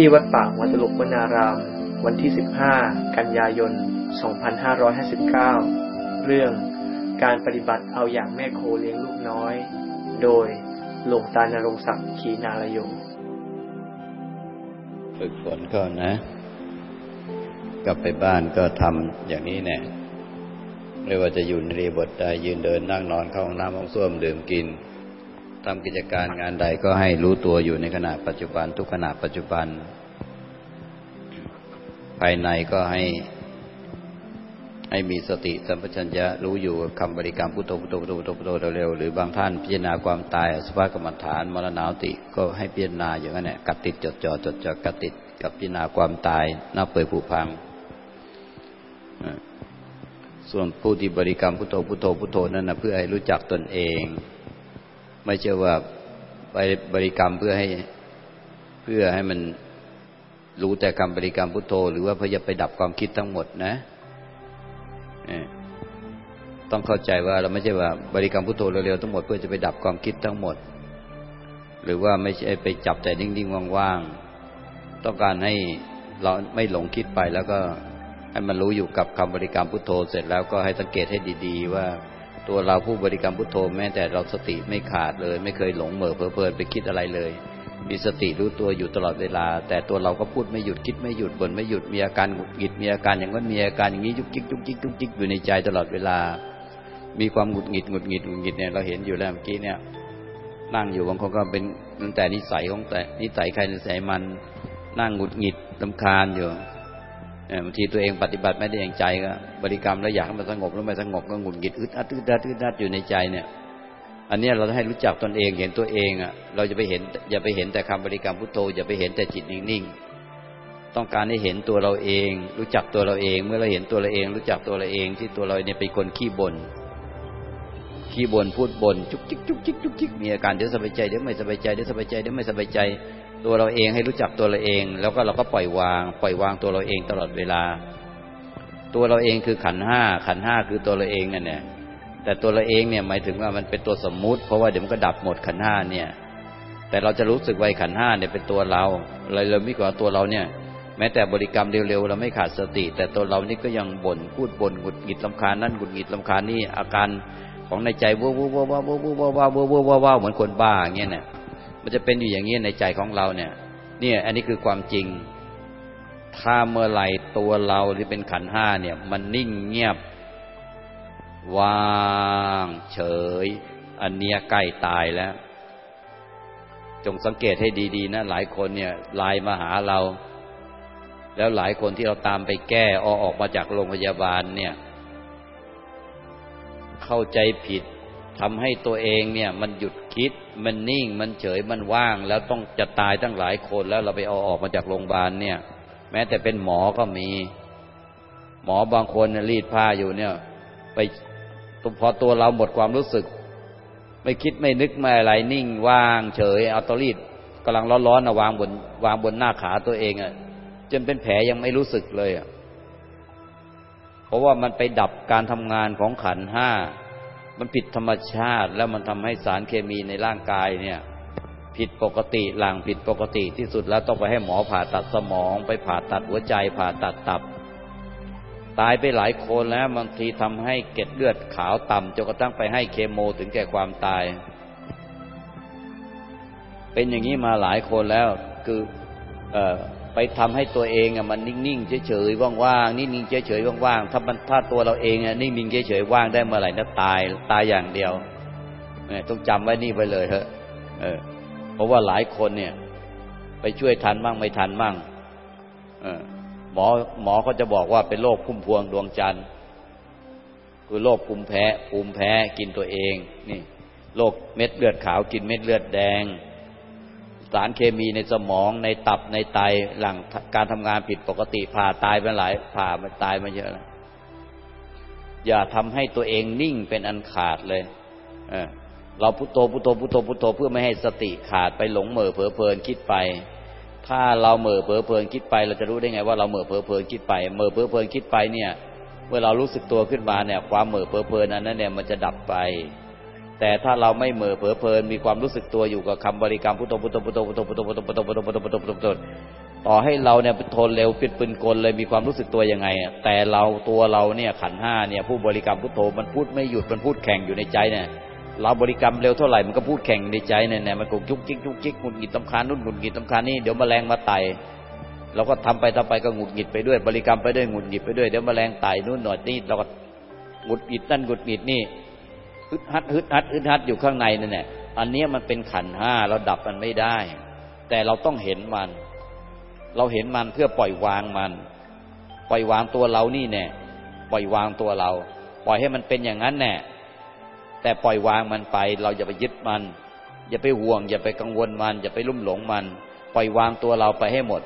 ที่วัดป่าวัดตลุกวนาราม วันที่ 15 กันยายน 2559 เรื่องการปฏิบัติเอาอย่างแม่โคเลี้ยงลูกน้อย โดยหลวงตานรงศักดิ์ขีนาลโยฝึกฝนก่อนนะ กลับไปบ้านก็ทำอย่างนี้แน่ไม่ว่าจะอยู่ในรีบทใดยืนเดินนั่งนอนเข้าห้องน้ำห้องส้วมดื่มกิน ทำกิจการงานใดก็ให้รู้ตัวอยู่ในขณะปัจจุบันทุกขณะปัจจุบัน ภายในก็ให้ให้มีสติสัมปชัญญะรู้อยู่กับคำบริกรรมพุทโธพุทโธพุทโธพุทโธพุทโธเร็วๆหรือบางท่านพิจารณาความตายสภาพกรรมฐานมรณาติก็ให้พิจารณาอย่างนั้นแหละกัดติดจดจ่อจดจ่อกัดติดกับพิจารณาความตายน่าเปื่อยผุพัง ส่วนผู้ที่บริกรรมพุทโธพุทโธพุทโธนั่นนะเพื่อให้รู้จักตนเอง ไม่ใช่ว่าไปบริกรรมเพื่อให้เพื่อให้มันรู้แต่คำบริกรรมพุทโธ หรือว่าเพื่อจะไปดับความคิดทั้งหมดนะต้องเข้าใจว่าเราไม่ใช่ว่าบริกรรมพุทโธเร็วๆทั้งหมดเพื่อจะไปดับความคิดทั้งหมด หรือว่าไม่ใช่ไปจับแต่นิ่งๆว่างๆต้องการให้เราไม่หลงคิดไปแล้วก็ให้มันรู้อยู่กับคำบริกรรมพุทโธเสร็จแล้วก็ให้สังเกตให้ดี ๆ ว่า ตัวเราผู้บริกรรมพุทโธแม้แต่เราสติไม่ขาดเลย ไม่เคยหลงเหม่อเพลินไปคิดอะไรเลย มีสติรู้ตัวอยู่ตลอดเวลา แต่ตัวเราก็พูดไม่หยุดคิดไม่หยุดบ่นไม่หยุดมีอาการหงุดหงิดมีอาการอย่างนั้นมีอาการอย่างนี้ยุกยิกยุกยิกยุกยิกอยู่ในใจตลอดเวลา มีความหงุดหงิดหงุดหงิดหงุดหงิดเนี่ยเราเห็นอยู่แล้วเมื่อกี้เนี่ยนั่งอยู่บางคนก็เป็นตั้งแต่นิสัยของแต่นิสัยใครนิสัยมันนั่งหงุดหงิดลำคาญอยู่ บางทีตัวเองปฏิบัติไม่ได้อย่างใจก็บริกรรมแล้วอยากให้มันสงบแล้วไม่สงบก็หงุดหงิดอึดอัดอึดอัดอึดอัดอยู่ในใจเนี่ย อันนี้เราให้รู้จักตนเองเห็นตัวเองอะ เราจะไปเห็นอย่าไปเห็นแต่คำบริกรรมพุทโธอย่าไปเห็นแต่จิตนิ่งๆต้องการให้เห็นตัวเราเอง รู้จักตัวเราเอง เมื่อเราเห็นตัวเราเอง รู้จักตัวเราเองที่ตัวเราเนี่ยเป็นคนขี้บ่นขี้บ่นพูดบ่นจุกจิกจุกจิกจุกจิกมีอาการเดี๋ยวสบายใจเดี๋ยวไม่สบายใจเดี๋ยวสบายใจเดี๋ยวไม่สบายใจ ตัวเราเองให้รู้จักตัวเราเอง แล้วก็เราก็ปล่อยวาง ปล่อยวางตัวเราเองตลอดเวลา ตัวเราเองคือขันห้าขันห้าคือตัวเราเองเนี่นแหลแต่ตัวเราเองเนี่ยหมายถึงว่ามันเป็นตัวสมมุติ เพราะว่าเดี๋ยวมันก็ดับหมดขันห้าเนี่ย แต่เราจะรู้สึกไวขันห้าเนี่ยเป็นตัวเราเลยเราไม่กว่าตัวเราเนี่ย แม้แต่บริกรรมเร็วๆเราไม่ขาดสติ แต่ตัวเรานี่ก็ยังบ่นพูดบ่นหงุดหงิดลำคาญนั่นหงุดหงิดลำคาญนี่อาการของในใจว้าวว้าวว้าวว้าวว้าวว้าวว้าวเหมือนคนบ้าอย่างเงี้ยเนี่ย มันจะเป็นอยู่อย่างนี้ในใจของเราเนี่ย เนี่ย อันนี้คือความจริง ถ้าเมื่อไหร่ตัวเราที่เป็นขันห้าเนี่ย มันนิ่งเงียบว่างเฉย อันเนี้ยใกล้ตายแล้ว จงสังเกตให้ดีๆนะหลายคนเนี่ยไลน์มาหาเรา แล้วหลายคนที่เราตามไปแก้อออกมาจากโรงพยาบาลเนี่ย เข้าใจผิด ทำให้ตัวเองเนี่ยมันหยุดคิด มันนิ่งมันเฉยมันว่าง แล้วต้องจะตายตั้งหลายคนแล้วเราไปเอาออกมาจากโรงพยาบาลเนี่ย แม้แต่เป็นหมอก็มี หมอบางคนรีดผ้าอยู่เนี่ย ไปพอตัวเราหมดความรู้สึก ไม่คิดไม่นึกไม่อะไรนิ่งว่างเฉยเอาตัวรีดกำลังร้อนๆนะวางบนวางบนหน้าขาตัวเองอะจนเป็นแผลยังไม่รู้สึกเลยอะเพราะว่ามันไปดับการทำงานของขันห้า มันผิดธรรมชาติ แล้วมันทำให้สารเคมีในร่างกายเนี่ย ผิดปกติหลังผิดปกติที่สุดแล้วต้องไปให้หมอผ่าตัดสมองไปผ่าตัดหัวใจผ่าตัดตับ ตายไปหลายคนแล้วบางทีทำให้เกล็ดเลือดขาวต่ำจนกระทั่งไปให้เคมถึงแก่ความตาย เป็นอย่างนี้มาหลายคนแล้วคือเอ ไปทำให้ตัวเองอะมันนิ่งๆเฉยๆว่างๆนิ่งๆเฉยๆว่างๆถ้ามันถ้าตัวเราเองอะนิ่งๆเฉยๆว่างได้เมื่อไหร่นะตายตายอย่างเดียวเนี่ยต้องจำไว้นี่ไว้เลยเถอะเออ เพราะว่าหลายคนเนี่ย ไปช่วยทันบ้างไม่ทันบ้างเออ หมอหมอเขาจะบอกว่าเป็นโรคพุ่มพวงดวงจันทร์คือโรคภูมิแพ้ภูมิแพ้กินตัวเอง นี่โรคเม็ดเลือดขาวกินเม็ดเลือดแดง สารเคมีในสมองในตับในไตหลังการทำงานผิดปกติผ่าตายไปหลายผ่ามันตายมาเยอะแล้วอย่าทำให้ตัวเองนิ่งเป็นอันขาดเลยเออเราพุโทโธพุโทโธพุโทโธพุโทโธเพื่อไม่ให้สติขาดไปหลงเหม่อเผลอเพลินคิดไป ถ้าเราเหม่อเผลอเพลินคิดไป เราจะรู้ได้ไงว่าเราเหม่อเผลอเพลินคิดไปเหม่อเผลอเพลินคิดไปเนี่ย เมื่อเรารู้สึกตัวขึ้นมาเนี่ย ความเหม่อเผลอเพลินนั้นเนี่ยมันจะดับไป แต่ถ้าเราไม่เหม่อเผลอเพลินมีความรู้สึกตัวอยู่กับคำบริกรรมพุทโธพุทโธพุทโธพุทโธพุทโธพุทโธพุทโธพุทโธพุทโธพุทโธพุทโธต่อให้เราเนี่ยทนเร็วปิดปืนกลเลยมีความรู้สึกตัวยังไงแต่เราตัวเราเนี่ยขันห้าเนี่ยผู้บริกรรมพุทโธมันพูดไม่หยุดมันพูดแข่งอยู่ในใจเนี่ยเราบริกรรมเร็วเท่าไหร่มันก็พูดแข่งในใจเนี่ยเนี่ยมันคกจุกจิกจุกจิกหงุดหงิดตำคานนู่นหงุดหงิดตำคานนี่เดี๋ยวแมลงมาไต่เราก็ทำไปทำไปก็หงุดหงิดไปด้วย บริกรรมไปด้วยหงุดหงิดไปด้วยเดี๋ยวแมลงไต่นู่นหน่อยนี่เราก็หงุดหงิดนั่นหงุดหงิดนี่ ฮึดฮัดฮึดฮัดฮึดฮัดอยู่ข้างในนั่นแหละอันนี้มันเป็นขันห้าเราดับมันไม่ได้ แต่เราต้องเห็นมัน เราเห็นมันเพื่อปล่อยวางมัน ปล่อยวางตัวเรานี่แน่ปล่อยวางตัวเรา ปล่อยให้มันเป็นอย่างนั้นแน่แต่ปล่อยวางมันไป เราอย่าไปยึดมัน อย่าไปห่วง อย่าไปกังวลมัน อย่าไปลุ่มหลงมัน ปล่อยวางตัวเราไปให้หมด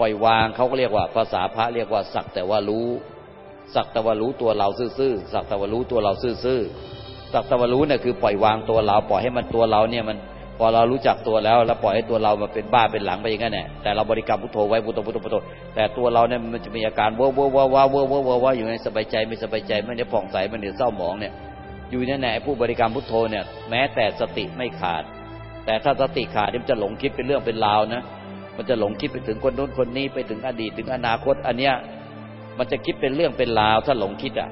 ปล่อยวางเขาก็เรียกว่า ภาษาพระเรียกว่าสักแต่ว่ารู้ สักแต่ว่ารู้ตัวเราซื่อๆสักแต่ว่ารู้ตัวเราซื่อๆ สักตะวรู้เนี่ยคือปล่อยวางตัวเรา ปล่อยให้มันตัวเราเนี่ยมันพอเรารู้จักตัวแล้ว แล้วปล่อยให้ตัวเรามาเป็นบ้าเป็นหลังไปอย่างนั้นแหละแต่เราบริกรรมพุทโธไว้พุทโธพุทโธพุทโธแต่ตัวเราเนี่ยมันจะมีอาการเว่อว่อเว่อเว่อว่อว่อว่อยู่ในสบายใจไม่สบายใจไม่ได้ผ่องใสไม่ได้เศร้าหมองเนี่ย อยู่นั่นแหละผู้บริกรรมพุทโธเนี่ยแม้แต่สติไม่ขาด แต่ถ้าสติขาดมันจะหลงคิดเป็นเรื่องเป็นราวนะมันจะหลงคิดไปถึงคนโน้นคนนี้ไปถึงอดีตถึงอนาคต อันเนี้ยมันจะคิดเป็นเรื่องเป็นราวถ้าหลงคิดอะ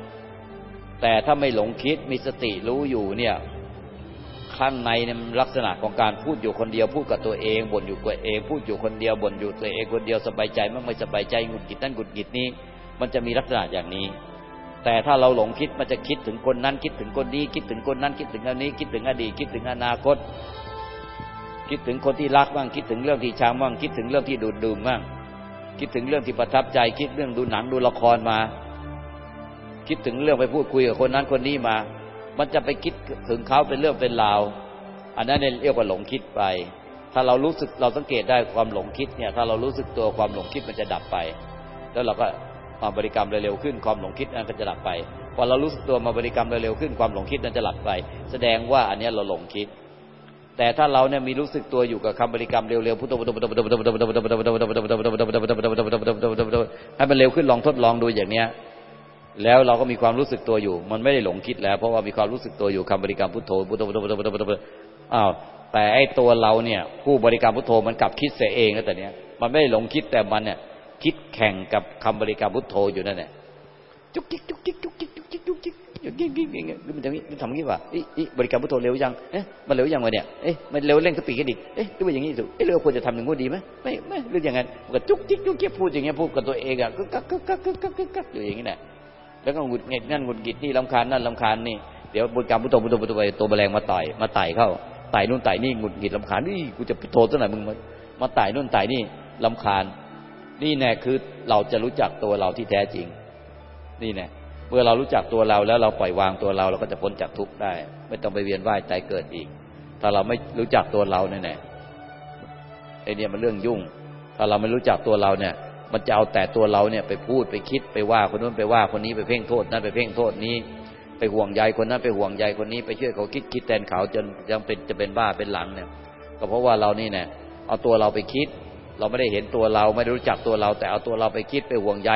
แต่ถ้าไม่หลงคิดมีสติรู้อยู่เนี่ยข้างในเนลักษณะของการพูดอยู่คนเดียวพูดกับตัวเองบ่นอยู่กับเอง พูดอยู่คนเดียวบ่นอยู่ตัวเองคนเดียวสบายใจไม่ไม่สบายใจหงุดหงิดนั่นหงุดหงิดนี้ มันจะมีลักษณะอย่างนี้ แต่ถ้าเราหลงคิดมันจะคิดถึงคนนั้น คิดถึงคนนี้คิดถึงคนนั้น คิดถึงคนนี้ คิดถึงอดีตคิดถึงอนาคต คิดถึงคนที่รักบ้างคิดถึงเรื่องที่ช้างบ้างคิดถึงเรื่องที่ดูดดื่มบ้างคิดถึงเรื่องที่ประทับใจคิดเรื่องดูหนังดูละครมา คิดถึงเรื่องไปพูดคุยกับคนนั้นคนนี้มา มันจะไปคิดถึงเขาเป็นเรื่องเป็นราว อันนั้นเรียกว่าหลงคิดไป ถ้าเรารู้สึกเราสังเกตได้ความหลงคิดเนี่ย ถ้าเรารู้สึกตัวความหลงคิดมันจะดับไป แล้วเราก็มาบริกรรมเร็วๆขึ้นความหลงคิดนั้นก็จะดับไป พอเรารู้สึกตัวมาบริกรรมเร็วๆขึ้นความหลงคิดนั้นจะหลับไป แสดงว่าอันนี้เราหลงคิด แต่ถ้าเราเนี่ยมีรู้สึกตัวอยู่กับคำบริกรรมเร็วๆพุทโธพุทโธพุทโธพุทโธพุทโธพุทโธพุทโธพุทโธพุทโธพุทโธพุทโธพุทโธพุทโธพุทโธพุทโธพุทโธพุทโธให้มันเร็วขึ้นลองทดลองดูอย่างเนี้ย แล้วเราก็มีความรู้สึกตัวอยู่ มันไม่ได้หลงคิดแล้ว เพราะว่ามีความรู้สึกตัวอยู่คำบริกรรมพุทโธพุทโธพุทโธพุทโธพุทโธพุทโธอ้าวแต่ไอ้ตัวเราเนี่ย ผู้บริกรรมพุทโธมันกลับคิดเสียเองแล้วแต่เนี้ยมันไม่ได้หลงคิดแต่มันเนี่ย คิดแข่งกับคำบริกรรมพุทโธอยู่นั่นแหละจุกจิกจุกจิกจุกจิกจุกจิกจุกจิกอย่างนี้อย่างนี้มันจะมันทำงี้ว่าอีบริกรรมพุทโธเร็วยังเอ๊ะมันเร็วยังวะเนี่ยเอ๊ะมันเร็วเร่งสปีดกันอีกเอ๊ะหรือว่าอย่างนี้สุเอ๊ะเราควรจะทำอย่างงู้นดีไหมไม่ไม่หรืออย่างนั้นก็จุกจิกจุกจิกพูดอย่างเงี้ยพูดกับตัวเองอะก็กักกักกักกักกักอยู่อย่างนี้แหละ แล้วก็หงุดหงิดนั่นหงุดหงิดนี่ลำคาญนั่นลำคาญนี่เดี๋ยวบริกรรมพุทโธพุทโธพุทโธไปตัวแมลงมาไต่มาไต่เข้าไต่นู่นไต่นี่หงุดหงิดลำคาญนี่กูจะพุทโธตัวไหนมึงมามาไต่นู่นไต่นี่ลำคาญ นี่แน่คือเราจะรู้จักตัวเราที่แท้จริง นี่แน่เมื่อเรารู้จักตัวเราแล้วเราปล่อยวางตัวเราเราก็จะพ้นจากทุกข์ได้ ไม่ต้องไปเวียนว่ายใจเกิดอีก ถ้าเราไม่รู้จักตัวเราเนี่ยแน่ไอเนี่ยมันเรื่องยุ่ง ถ้าเราไม่รู้จักตัวเราเนี่ย มันจะเอาแต่ตัวเราเนี่ยไปพูดไปคิดไปว่าคนนู้นไปว่าคนนี้ไปเพ่งโทษนั่นไปเพ่งโทษนี้ ไปห่วงใยคนนั้นไปห่วงใยคนนี้ไปช่วยเขาคิดคิดแทนเขาจนยังเป็นจะเป็นบ้าเป็นหลังเนี่ย ก็เพราะว่าเรานี่เนี่ยเอาตัวเราไปคิด เราไม่ได้เห็นตัวเราไม่รู้จักตัวเรา แต่เอาตัวเราไปคิดไปห่วงใย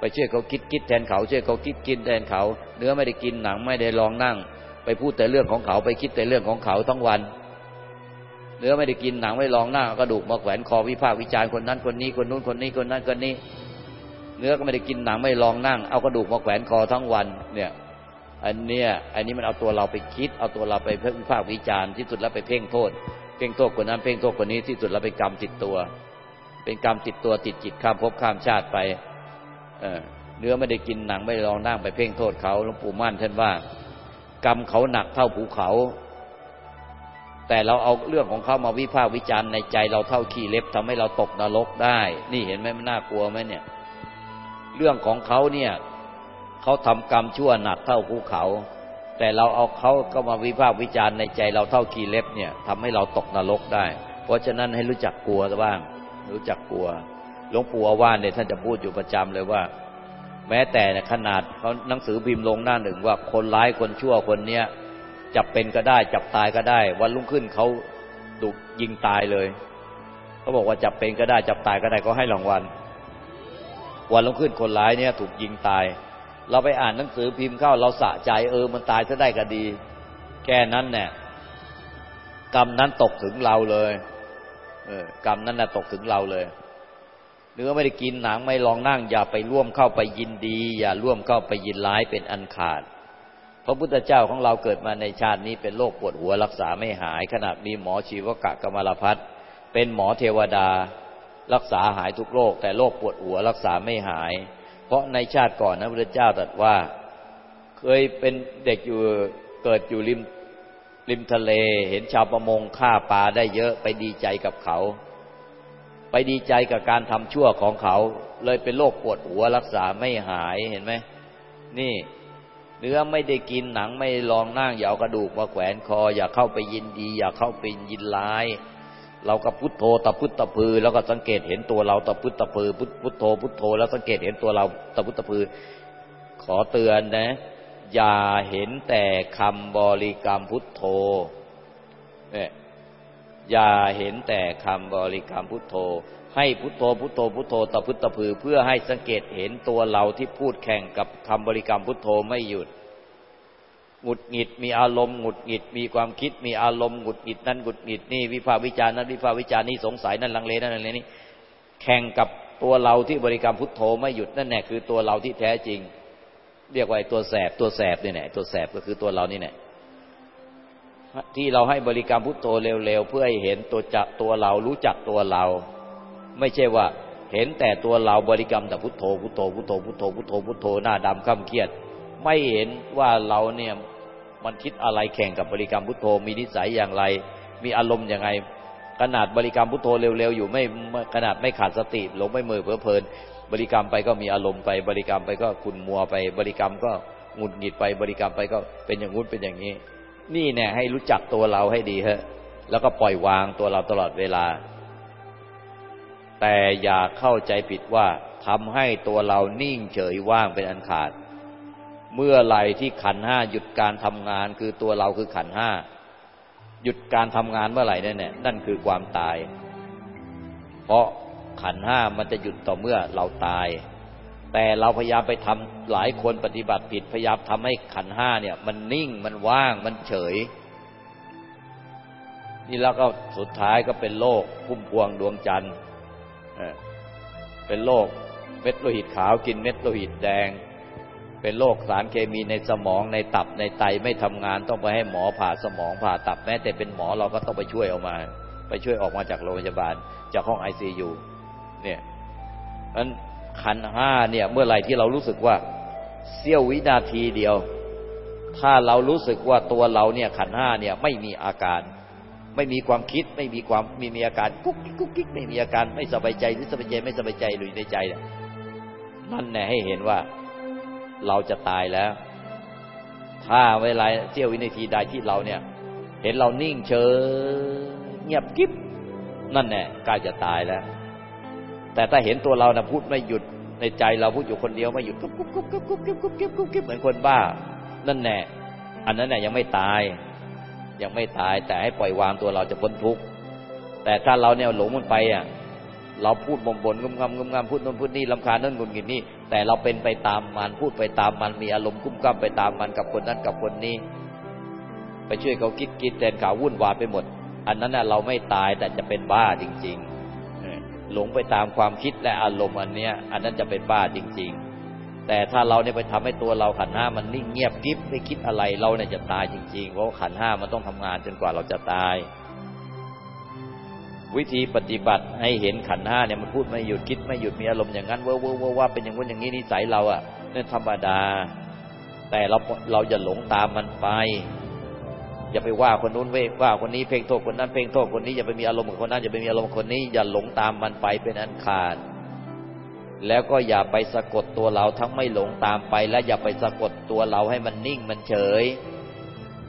ไปช่วยเขาคิดคิดแทนเขาช่วยเขาคิดกินแทนเขา เนื้อไม่ได้กินหนังไม่ได้ลองนั่ง ไปพูดแต่เรื่องของเขาไปคิดแต่เรื่องของเขาทั้งวัน เนื้อไม่ได้กินหนังไม่ลองนั่งกระดูกมาแขวนคอวิพากษ์วิจารณ์คนนั้นคนนี้คนนู้นคนนี้คนนั้นคนนี้ เนื้อก็ไม่ได้กินหนังไม่ลองนั่ง เอากระดูกมาแขวนคอทั้งวัน เนี่ย อันเนี้ยอันนี้มันเอาตัวเราไปคิด เอาตัวเราไปเพ่งวิพากษ์วิจารณ์ที่สุดแล้วไปเพ่งโทษเพ่งโทษคนนั้นเพ่งโทษคนนี้ที่สุดแล้วเป็นกรรมติดตัว เป็นกรรมติดตัวติดจิตข้ามภพข้ามชาติไป เออเนื้อไม่ได้กินหนังไม่ลองนั่งไปเพ่งโทษเขาหลวงปู่มั่นท่านว่ากรรมเขาหนักเท่าภูเขา แต่เราเอาเรื่องของเขามาวิพากษ์วิจารณ์ในใจเราเท่าขี้เล็บทำให้เราตกนรกได้ นี่เห็นไหมมันน่ากลัวไหมเนี่ย เรื่องของเขาเนี่ยเขาทำกรรมชั่วหนักเท่าภูเขา แต่เราเอาเขาก็มาวิพากษ์วิจารณ์ในใจเราเท่าขี้เล็บเนี่ยทำให้เราตกนรกได้ เพราะฉะนั้นให้รู้จักกลัวบ้าง รู้จักกลัวหลวงปู่อาว่านเนี่ยท่านจะพูดอยู่ประจำเลยว่า แม้แต่ขนาดเขาหนังสือพิมพ์ลงหน้าหนึ่งว่าคนร้ายคนชั่วคนเนี้ย จับเป็นก็ได้ จับตายก็ได้ วันรุ่งขึ้นเขาถูกยิงตายเลยเขาบอกว่าจับเป็นก็ได้ จับตายก็ได้ก็ให้รางวัลวันรุ่งขึ้นคนร้ายเนี่ยถูกยิงตาย เราไปอ่านหนังสือพิมพ์เข้าเราสะใจเออมันตายซะได้ก็ดี แค่นั้นเนี่ยกรรมนั้นตกถึงเราเลยเออกรรมนั้นน่ะตกถึงเราเลย เนื้อไม่ได้กินหนังไม่ลองนั่ง อย่าไปร่วมเข้าไปยินดี อย่าร่วมเข้าไปยินร้ายเป็นอันขาด พระพุทธเจ้าของเราเกิดมาในชาตินี้เป็นโรคปวดหัวรักษาไม่หาย ขนาดมีหมอชีวกะกมลพัฒเป็นหมอเทวดา รักษาหายทุกโรค แต่โรคปวดหัวรักษาไม่หาย เพราะในชาติก่อนนะพระพุทธเจ้าตรัสว่า เคยเป็นเด็กอยู่เกิดอยู่ริมริมทะเล เห็นชาวประมงฆ่าปลาได้เยอะไปดีใจกับเขา ไปดีใจกับการทำชั่วของเขา เลยเป็นโรคปวดหัวรักษาไม่หายเห็นไหมนี่ เนื้อไม่ได้กินหนังไม่ลองนั่งอย่าเอากระดูกมาแขวนคอ อย่าเข้าไปยินดี อย่าเข้าไปยินร้าย เราก็พุทโธตะพุทตะพือ แล้วก็สังเกตเห็นตัวเราตะพุทตะพือ พุทพุทโธ พุทโธ แล้วสังเกตเห็นตัวเราตะพุทตะพือ ขอเตือนนะ อย่าเห็นแต่คำบริกรรมพุทโธเนี่ยอย่าเห็นแต่คำบริกรรมพุทโธ ให้พุทโธพุทโธพุทโธตะพุตะพือ เพื่อให้สังเกตเห็นตัวเราที่พูดแข่งกับคำบริกรรมพุทโธไม่หยุดหงุดหงิดมีอารมณ์หงุดหงิดมีความคิดมีอารมณ์หงุดหงิดนั่นหงุดหงิดนี่วิภาควิจารณ์นั้นวิภาควิจารณ์นี่สงสัยนั่นลังเลนั่นลังเลนี่แข่งกับตัวเราที่บริกรรมพุทโธไม่หยุดนั่นแหละคือตัวเราที่แท้จริง เรียกว่าตัวแสบตัวแสบนี่แหละตัวแสบก็คือตัวเรานี่แหละที่เราให้บริกรรมพุทโธเร็วๆเพื่อให้เห็นตัวจักตัวเรารู้จักตัวเรา ไม่ใช่ว่าเห็นแต่ตัวเราบริกรรมแต่พุทโธพุทโธพุทโธพุทโธพุทโธพุทโธหน้าดำข้าเครียด ไม่เห็นว่าเราเนี่ยมันคิดอะไรแข่งกับบริกรรมพุทโธมีนิสัยอย่างไร มีอารมณ์ยังไงขนาดบริกรรมพุทโธเร็วๆอยู่ไม่ขนาดไม่ขาดสติหลงไม่มือเพลิเพลิน บริกรรมไปก็มีอารมณ์ไป บริกรรมไปก็ขุนมัวไป บริกรรมก็หงุดหงิดไป บริกรรมไปก็เป็นอย่างงู้นเป็นอย่างนี้ นี่เนี่ยให้รู้จักตัวเราให้ดีเฮะแล้วก็ปล่อยวางตัวเราตลอดเวลา แต่อย่าเข้าใจผิดว่าทำให้ตัวเรานิ่งเฉยว่างเป็นอันขาด เมื่อไหร่ที่ขันห้าหยุดการทำงานคือตัวเราคือขันห้าหยุดการทำงานเมื่อไหร่นั่นเนี่ยนั่นคือความตาย เพราะขันห้ามันจะหยุดต่อเมื่อเราตาย แต่เราพยายามไปทำหลายคนปฏิบัติผิดพยายามทำให้ขันห้าเนี่ย มันนิ่งมันว่างมันเฉย นี่แล้วก็สุดท้ายก็เป็นโลกพุ่มพวงดวงจันทร์ เป็นโรคเม็ดโลหิตขาวกินเม็ดโลหิตแดง เป็นโรคสารเคมีในสมองในตับในไตไม่ทำงานต้องไปให้หมอผ่าสมองผ่าตับแม้แต่เป็นหมอเราก็ต้องไปช่วยออกมา ไปช่วยออกมาจากโรงพยาบาลจากห้องไอซียูเนี่ยนั้นขันธ์ห้าเนี่ย เมื่อไหร่ที่เรารู้สึกว่าเสี้ยววินาทีเดียว ถ้าเรารู้สึกว่าตัวเราเนี่ยขันธ์ห้าเนี่ยไม่มีอาการ ไม่มีความคิดไม่มีความมีมีอาการกุ๊กกิ๊กกุ๊กกิ๊กไม่มีอาการไม่สบายใจหรือสบายใจไม่สบายใจหรือในใจนั่นแน่ให้เห็นว่าเราจะตายแล้ว ถ้าเวลาเที่ยววินาทีใดที่เราเนี่ย เห็นเรานิ่งเฉยเงียบกิ๊บนั่นแน่ใกล้จะตายแล้ว แต่ถ้าเห็นตัวเรานะพูดไม่หยุดในใจเราพูดอยู่คนเดียวไม่หยุดกุ๊กกุ๊กกุ๊กกุ๊กกุ๊กกุ๊กกุ๊กกุ๊กกุ๊กเหมือนคนบ้า นั่นแน่อันนั้นแน่ยังไม่ตาย ยังไม่ตาย แต่ให้ปล่อยวางตัวเราจะพ้นทุกข์แต่ถ้าเราเนี่ยหลงมันไปอะเราพูดบ่นบ่นงุมงำงุมงำพูดนู่นพูดนี่ลำคาญนั่นงุนงิดนี่แต่เราเป็นไปตามมันพูดไปตามมันมีอารมณ์กุ้มกั้มไปตามมันกับคนนั้นกับคนนี้ ไปช่วยเขาคิดกินแทนข่าววุ่นวายไปหมด อันนั้นน่ะเราไม่ตายแต่จะเป็นบ้าจริง ๆ หลงไปตามความคิดและอารมณ์อันเนี้ย อันนั้นจะเป็นบ้าจริง ๆ แต่ถ้าเราเนี่ยไปทำให้ตัวเราขันห้ามันนิ่งเงียบกิ๊บไม่คิดอะไรเราเนี่ยจะตายจริงๆ เพราะขันห้ามันต้องทำงานจนกว่าเราจะตาย วิธีปฏิบัติให้เห็นขันห้าเนี่ยมันพูดไม่หยุดคิดไม่หยุดมีอารมณ์อย่างนั้นว่าว่าว่าเป็นอย่างนู้นอย่างนี้นิสัยเราอะนั่นธรรมดา แต่เราเราจะหลงตามมันไปอย่าไปว่าคนนู้นเว้ว่าคนนี้เพ่งโทษคนนั้นเพ่งโทษคนนี้อย่าไปมีอารมณ์กับคนนั้นอย่าไปมีอารมณ์คนนี้อย่าหลงตามมันไปเป็นอันขาด แล้วก็อย่าไปสะกดตัวเราทั้งไม่หลงตามไป และอย่าไปสะกดตัวเราให้มันนิ่งมันเฉย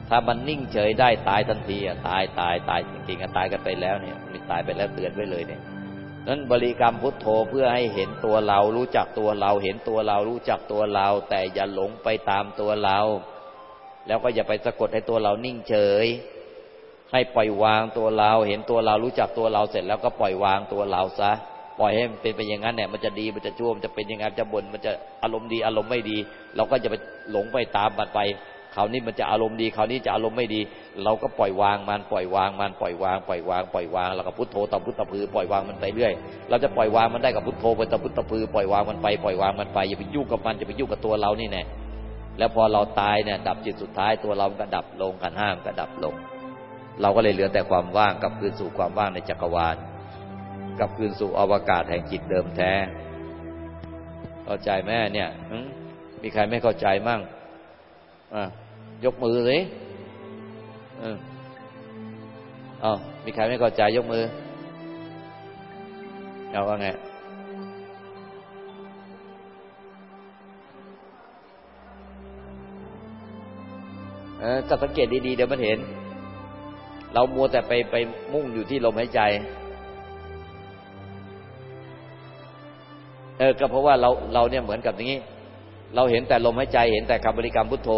ถ้ามันนิ่งเฉยได้ตายทันทีอะตายตายตายจริงๆอะตายกันไปแล้วเนี่ยมีตายไปแล้วเตือนไว้เลยเนี่ยนั้นบริกรรมพุทโธเพื่อให้เห็นตัวเรา รู้จักตัวเรา เห็นตัวเรารู้จักตัวเรา แต่อย่าหลงไปตามตัวเรา แล้วก็อย่าไปสะกดให้ตัวเรานิ่งเฉย ให้ปล่อยวางตัวเรา เห็นตัวเรารู้จักตัวเราเสร็จแล้วก็ปล่อยวางตัวเราซะ ปล่อยให้มันเป็นไปอย่างนั้นเนี่ยมันจะดีมันจะชั่วมันจะเป็นยังไงจะบ่นมันจะอารมณ์ดีอารมณ์ไม่ดี เราก็จะไปหลงไปตามมันไปคราวนี้มันจะอารมณ์ดีคราวนี้จะอารมณ์ไม่ดี เราก็ปล่อยวางมันปล่อยวางมันปล่อยวางปล่อยวางปล่อยวางแล้วก็พุทโธตพุทธพือปล่อยวางมันไปเรื่อย เราจะปล่อยวางมันได้กับพุทโธไปตพุทธพือปล่อยวางมันไปปล่อยวางมันไปอย่าไปยุ่งกับมันจะไปยุ่งกับตัวเรานี่แน่แล้วพอเราตายเนี่ย ดับจิตสุดท้ายตัวเราก็ดับลงกันห้ามก็ดับลง เราก็เลยเหลือแต่ความว่างกับคืนสู่ความว่างในจักรวาล กับคืนสู่อวกาศแห่งจิตเดิมแท้ เข้าใจแม่เนี่ยมีใครไม่เข้าใจมั่งยกมือสิอ๋อมีใครไม่เข้าใจยกมือ เอาว่าไงเออก็สังเกตดีๆเดี๋ยวมันเห็น เรามัวแต่ไปไปมุ่งอยู่ที่ลมหายใจ เออก็เพราะว่าเราเราเนี่ยเหมือนกับอย่างนี้ เราเห็นแต่ลมหายใจเห็นแต่คำบริกรรมพุทโธ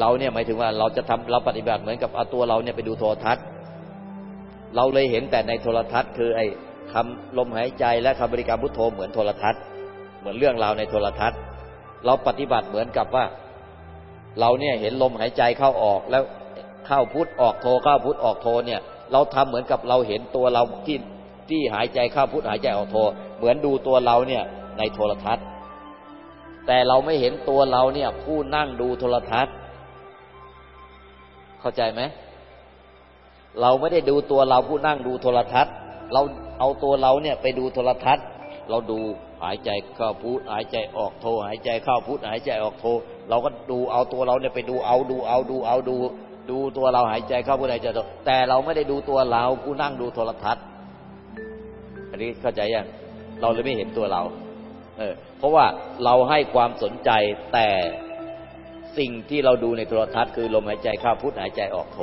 เราเนี่ยหมายถึงว่าเราจะทำเราปฏิบัติเหมือนกับเอาตัวเราเนี่ยไปดูโทรทัศน์ เราเลยเห็นแต่ในโทรทัศน์ คือไอ้คำลมหายใจและคำบริกรรมพุทโธเหมือนโทรทัศน์ เหมือนเรื่องราวในโทรทัศน์ เราปฏิบัติเหมือนกับว่า เราเนี่ยเห็นลมหายใจเข้าออกแล้วเข้าพุทออกโทเข้าพุทออกโทเนี่ย เราทำเหมือนกับเราเห็นตัวเราที่ที่หายใจเข้าพุทหายใจออกโท เหมือนดูตัวเราเนี่ยในโทรทัศน์ แต่เราไม่เห็นตัวเราเนี่ย ผู้นั่งดูโทรทัศน์ เข้าใจไหมเราไม่ได้ดูตัวเราผู้นั่งดูโทรทัศน์ เราเอาตัวเราเนี่ยไปดูโทรทัศน์ เราดูหายใจเข้าพุทหายใจออกโทหายใจเข้าพุทหายใจออกโท เราก็ดูเอาตัวเราเนี่ยไปดูเอาดูเอาดูเอาดู ดูตัวเราหายใจเข้าพุทหายใจออกแต่เราไม่ได้ดูตัวเราผู้นั่งดูโทรทัศน์อันนี้เข้าใจยัง เราเลยไม่เห็นตัวเรา เออ เพราะว่าเราให้ความสนใจแต่สิ่งที่เราดูในโทรทัศน์คือลมหายใจเข้าพุทหายใจออกโท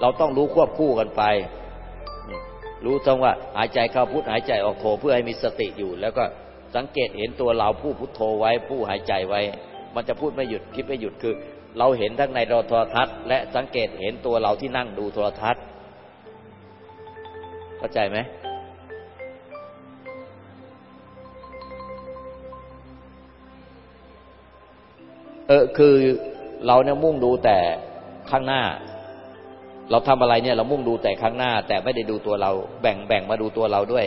เราต้องรู้ควบคู่กันไป รู้ทั้งว่าหายใจเข้าพุทหายใจออกโทเพื่อให้มีสติอยู่ แล้วก็สังเกตเห็นตัวเราผู้พุทโธไว้ผู้หายใจไว้ มันจะพูดไม่หยุดคิดไม่หยุดคือ เราเห็นทั้งในโทรทัศน์ และสังเกตเห็นตัวเราที่นั่งดูโทรทัศน์เข้าใจไหม เออคือเราเนี่ยมุ่งดูแต่ข้างหน้า เราทำอะไรเนี่ย เรามุ่งดูแต่ข้างหน้า แต่ไม่ได้ดูตัวเรา แบ่งแบ่งมาดูตัวเราด้วย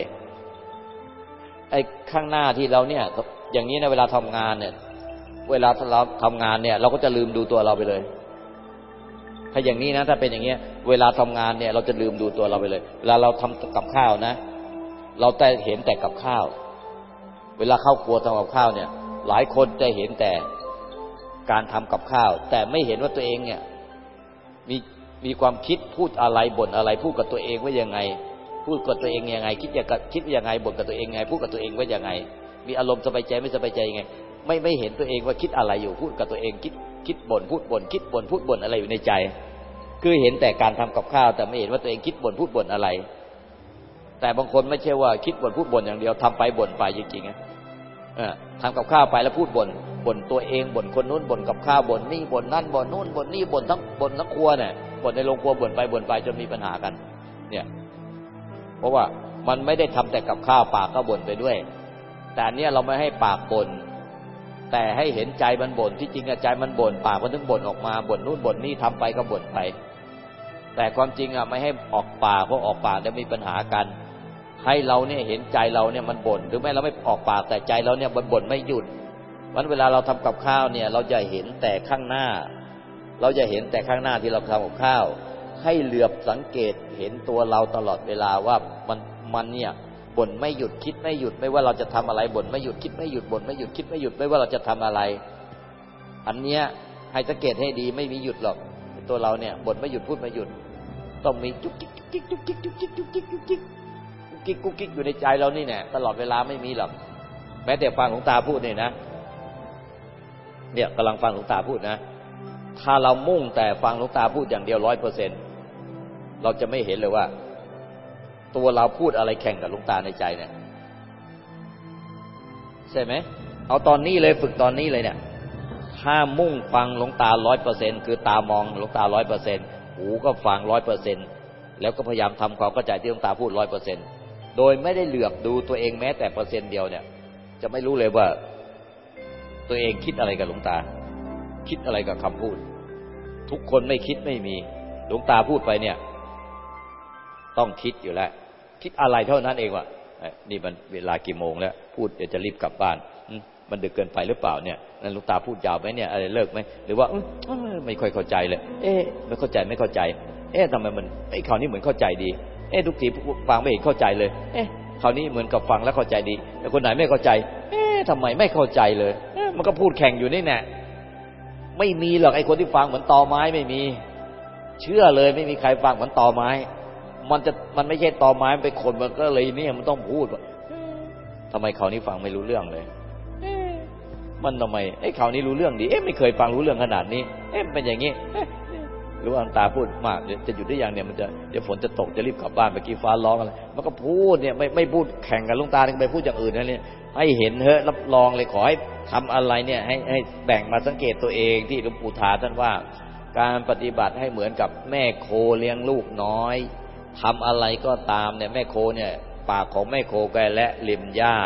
ไอ้ข้างหน้าที่เราเนี่ย อย่างนี้ในเวลาทำงานเนี่ย เวลาเราทำงานเนี่ย เราก็จะลืมดูตัวเราไปเลย ถ้าอย่างนี้นะถ้าเป็นอย่างเงี้ย เวลาทำงานเนี่ย เราจะลืมดูตัวเราไปเลยเวลาเราทำกับข้าวนะ เราแต่เห็นแต่กับข้าว เวลาเข้าครัวทำกับข้าวเนี่ย หลายคนจะเห็นแต่ การทำกับข้าว แต่ไม่เห็นว่าตัวเองเนี่ยมีมีความคิดพูดอะไรบ่นอะไร พูดกับตัวเองว่ายังไง พูดกับตัวเองยังไง คิดยังคิดยังไงบ่นกับตัวเองไง พูดกับตัวเองว่ายังไง มีอารมณ์สบายใจไม่สบายใจยังไง ไม่ไม่เห็นตัวเองว่าคิดอะไรอยู่พูดกับตัวเองคิดคิดบ่นพูดบ่นคิดบ่นพูดบ่นอะไรอยู่ในใจ คือเห็นแต่การทำกับข้าว แต่ไม่เห็นว่าตัวเองคิดบ่นพูดบ่นอะไร แต่บางคนไม่ใช่ว่าคิดบ่นพูดบ่นอย่างเดียวทำไปบ่นไปจริงๆทำกับข้าวไปแล้วพูดบ่น บ่นตัวเองบ่นคนนู้นบ่นกับข้าวบ่นนี่บ่นนั่นบ่นนู่นบ่นนี่บ่นทั้งบ่นทั้งครัวเนี่ยบ่นในโรงครัวบ่นไปบ่นไปจนมีปัญหากัน เนี่ย เพราะว่ามันไม่ได้ทำแต่กับข้าวปากก็บ่นไปด้วย แต่เนี้ยเราไม่ให้ปากบ่นแต่ให้เห็นใจมันบ่นที่จริงใจมันบ่นปากมันถึงบ่นออกมาบ่นนู่นบ่นนี่ทำไปก็บ่นไป แต่ความจริงอะไม่ให้ออกปากเพราะออกปากจะมีปัญหากัน ให้เราเนี่ยเห็นใจเราเนี่ยมันบ่นหรือไม่เราไม่ออกปากแต่ใจเราเนี่ยบ่นบ่นไม่หยุด วันเวลาเราทำกับข้าวเนี่ย เราจะเห็นแต่ข้างหน้า เราจะเห็นแต่ข้างหน้าที่เราทำกับข้าว ให้เหลือบสังเกตเห็นตัวเราตลอดเวลาว่ามันมันเนี่ยบ่นไม่หยุดคิดไม่หยุดไม่ว่าเราจะทำอะไรบ่นไม่หยุดคิดไม่หยุดบ่นไม่หยุดคิดไม่หยุดไม่ว่าเราจะทำอะไร อันเนี้ยให้สังเกตให้ดีไม่มีหยุดหรอก ตัวเราเนี่ยบ่นไม่หยุดพูดไม่หยุด ต้องมีจุกจิกจุกจิกจุกจิกจุกจิกจุกจิกจุกจิกกุ๊กกิ๊กกุ๊กกิ๊กอยู่ในใจเรานี่เนี่ยตลอดเวลาไม่มีหรอก แม้แต่ฟังของตาพูดเนี่ยนะ เนี่ยกำลังฟังหลวงตาพูดนะ ถ้าเรามุ่งแต่ฟังหลวงตาพูดอย่างเดียวร้อยเปอร์เซ็นเราจะไม่เห็นเลยว่า ตัวเราพูดอะไรแข่งกับหลวงตาในใจเนี่ยใช่ไหมเอาตอนนี้เลยฝึกตอนนี้เลยเนี่ย ถ้ามุ่งฟังหลวงตาร้อยเปอร์เซ็นคือตามองหลวงตาร้อยเปอร์เซ็นหูก็ฟังร้อยเปอร์เซ็นแล้วก็พยายามทำความเข้าใจที่หลวงตาพูดร้อยเปอร์เซ็นโดยไม่ได้เหลือบดูตัวเองแม้แต่เปอร์เซ็นต์เดียวเนี่ย จะไม่รู้เลยว่า ตัวเองคิดอะไรกับหลวงตา คิดอะไรกับคำพูด ทุกคนไม่คิดไม่มี หลวงตาพูดไปเนี่ย ต้องคิดอยู่แล้ว คิดอะไรเท่านั้นเองวะนี่มันเวลากี่โมงแล้ว พูดเดี๋ยวจะรีบกลับบ้านมันดึกเกินไปหรือเปล่าเนี่ยนั่นหลวงตาพูดยาวไหมเนี่ยอะไรเลิกไหมหรือว่าไม่ค่อยเข้าใจเลย เอ๊ะไม่เข้าใจไม่เข้าใจ เอ๊ะทำไมมันไอ้คราวนี้เหมือนเข้าใจดี เอ๊ะทุกทีฟังไม่เห็นเข้าใจเลย เอ๊ะคราวนี้เหมือนกับฟังแล้วเข้าใจดี แต่คนไหนไม่เข้าใจ เอ๊ ทำไมไม่เข้าใจเลย มันก็พูดแข่งอยู่นี่แน่ไม่มีหรอกไอ้คนที่ฟังเหมือนตอไม้ไม่มี เชื่อเลยไม่มีใครฟังเหมือนตอไม้ มันจะมันไม่ใช่ตอไม้เป็นคนมันก็เลยเนี่ยมันต้องพูดว่าทำไมเขานี้ฟังไม่รู้เรื่องเลยมันทำไมไอ้เขานี้รู้เรื่องดีเอ๊ะไม่เคยฟังรู้เรื่องขนาดนี้ เอ๊ะเป็นอย่างนี้ หรือว่าตาพูดมากจะหยุดได้ยังเนี่ยมันจะเดี๋ยวฝนจะตกจะรีบกลับบ้านไปกี่ฟ้าร้องอะไรมันก็พูดเนี่ยไม่ไม่พูดแข่งกับลุงตาไปพูดอย่างอื่นนั่นเนี่ยให้เห็นเถอะรับรองเลยขอให้ทำอะไรเนี่ยให้ให้แบ่งมาสังเกตตัวเองที่หลวงปู่ทาท่านว่า การปฏิบัติให้เหมือนกับแม่โคเลี้ยงลูกน้อยทำอะไรก็ตามเนี่ยแม่โคเนี่ยปากของแม่โคแกและลิมหญ้า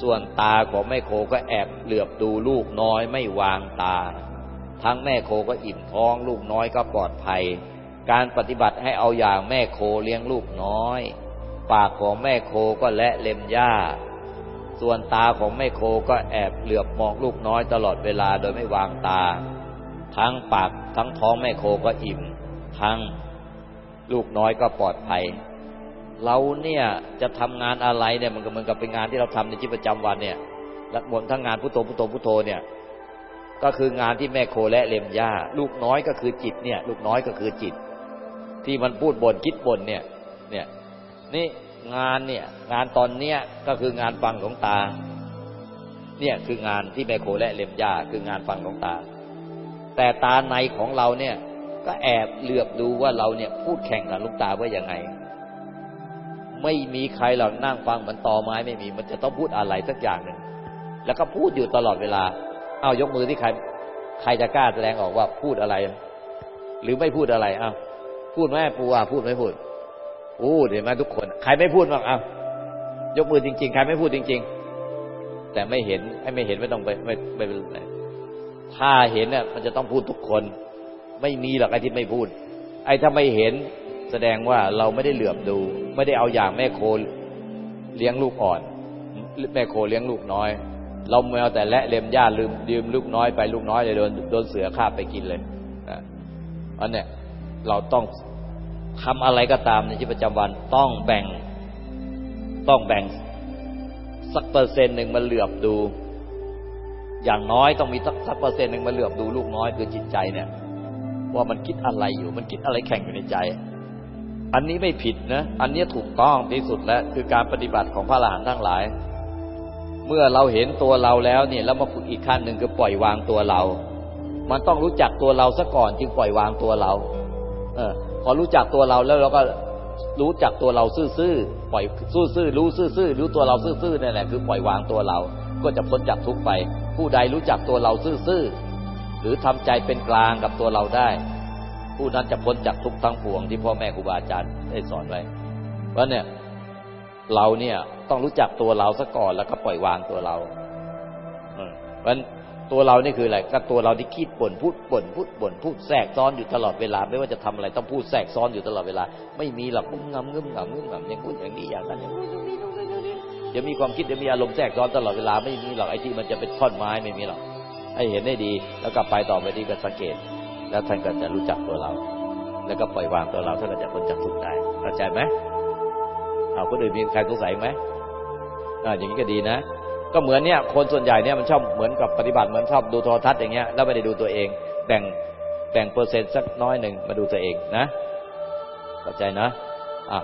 ส่วนตาของแม่โคก็แอบเหลือบดูลูกน้อยไม่วางตา ทั้งแม่โคก็อิ่มท้อง ลูกน้อยก็ปลอดภัย การปฏิบัติให้เอาอย่างแม่โคเลี้ยงลูกน้อย ปากของแม่โคก็และเล็มหญ้า ส่วนตาของแม่โคก็แอบเหลือบมองลูกน้อยตลอดเวลาโดยไม่วางตา ทั้งปากทั้งท้องแม่โคก็อิ่ม ทั้งลูกน้อยก็ปลอดภัย เราเนี่ยจะทำงานอะไรเนี่ยมันก็เหมือนกับเป็นงานที่เราทำในชีวิตประจำวันเนี่ยและบนทั้งงานพุทโธพุทโธพุทโธเนี่ย ก็คืองานที่แม่โคและเลมย่าลูกน้อยก็คือจิตเนี่ย ลูกน้อยก็คือจิต ที่มันพูดบนคิดบ่นเนี่ย เนี่ย นี่งานเนี่ย งานตอนเนี้ยก็คืองานฟังของตา เนี่ยคืองานที่แม่โคและเล็มยาคืองานฟังของตา แต่ตาในของเราเนี่ย ก็แอบเหลือบดูว่าเราเนี่ย พูดแข่งกับลูกตาว่ายังไง ไม่มีใครหรอกนั่งฟังเหมือนตอไม้ไม่มี มันจะต้องพูดอะไรสักอย่างหนึ่งแล้วก็พูดอยู่ตลอดเวลา เอายกมือที่ใคร ใครจะกล้าแสดงออกว่าพูดอะไร หรือไม่พูดอะไรอ้าวพูดไหมปูอะพูดไม่พูดพูดเห็นไหมทุกคน ใครไม่พูดบ้างอะยกมือจริง ๆ ใครไม่พูดจริง ๆ แต่ไม่เห็นให้ไม่เห็นไม่ต้องไปไม่ไม่เป็นไรถ้าเห็นเนี่ยมันจะต้องพูดทุกคน ไม่มีหรอกไอ้ที่ไม่พูด ไอ้ถ้าไม่เห็นแสดงว่าเราไม่ได้เหลือบดู ไม่ได้เอาอย่างแม่โคเลี้ยงลูกอ่อน แม่โคเลี้ยงลูกน้อย เราแมวแต่และเล็มหญ้าลืมยืมลูกน้อยไปลูกน้อยเลยโดนโดนเสือฆ่าไปกินเลยนะอันเนี้ยเราต้องทำอะไรก็ตามในชีวิตประจำวันต้องแบ่งต้องแบ่งสักเปอร์เซ็นต์หนึ่งมาเหลือบดู อย่างน้อยต้องมีสักสักเปอร์เซ็นต์หนึ่งมาเหลือบดูลูกน้อยคือจิตใจเนี่ย ว่ามันคิดอะไรอยู่มันคิดอะไรแข่งอยู่ในใจ อันนี้ไม่ผิดนะ อันนี้ถูกต้องที่สุดแล้วคือการปฏิบัติของพระอรหันต์ทั้งหลาย เมื่อเราเห็นตัวเราแล้วเนี่ยแล้วมาฝึกอีกขั้นหนึ่งคือปล่อยวางตัวเรา มันต้องรู้จักตัวเราซะก่อนจึงปล่อยวางตัวเรา เออ พอรู้จักตัวเราแล้วเราก็รู้จักตัวเราซื่อๆปล่อยซื่อๆรู้ซื่อๆรู้ตัวเราซื่อๆนั่นแหละคือปล่อยวางตัวเรา ก็จะพ้นจากทุกข์ไป ผู้ใดรู้จักตัวเราซื่อๆหรือทำใจเป็นกลางกับตัวเราได้ ผู้นั้นจะพ้นจากทุกข์ทั้งปวงที่พ่อแม่ครูบาอาจารย์ได้สอนไว้เพราะเนี่ยเราเนี่ย ต้องรู้จักตัวเราซะก่อนแล้วก็ปล่อยวางตัวเราเพราะตัวเรานี่คืออะไรก็ตัวเราที่คิดบ่นพูดบ่นพูดบ่นพูดแทรกซ้อนอยู่ตลอดเวลา ไม่ว่าจะทำอะไรต้องพูดแทรกซ้อนอยู่ตลอดเวลา ไม่มีหรอกงุ้มงำงึ้มงำงึ้มงำอย่างนู้นอย่างนี้อย่างนั้นอย่างนู้นอย่างนี้จะมีความคิดจะมีอารมณ์แทรกซ้อนตลอดเวลาไม่มีหรอกไอ้ที่มันจะเป็นท่อนไม้ไม่มีหรอกให้เห็นได้ดี แล้วกลับไปต่อไปดีก็สังเกต แล้วท่านก็จะรู้จักตัวเรา แล้วก็ปล่อยวางตัวเราท่านก็จะพ้นจากทุกข์ได้เข้าใจไหมเอาคนอื่นมีใครสงสัยไหม อ่าอย่างนี้ก็ดีนะ ก็เหมือนเนี่ยคนส่วนใหญ่เนี่ยมันชอบเหมือนกับปฏิบัติเหมือนชอบดูโทรทัศน์อย่างเงี้ยแล้วไม่ได้ดูตัวเองแบ่งแบ่งเปอร์เซ็นต์สักน้อยหนึ่งมาดูตัวเองนะเข้าใจนะอะ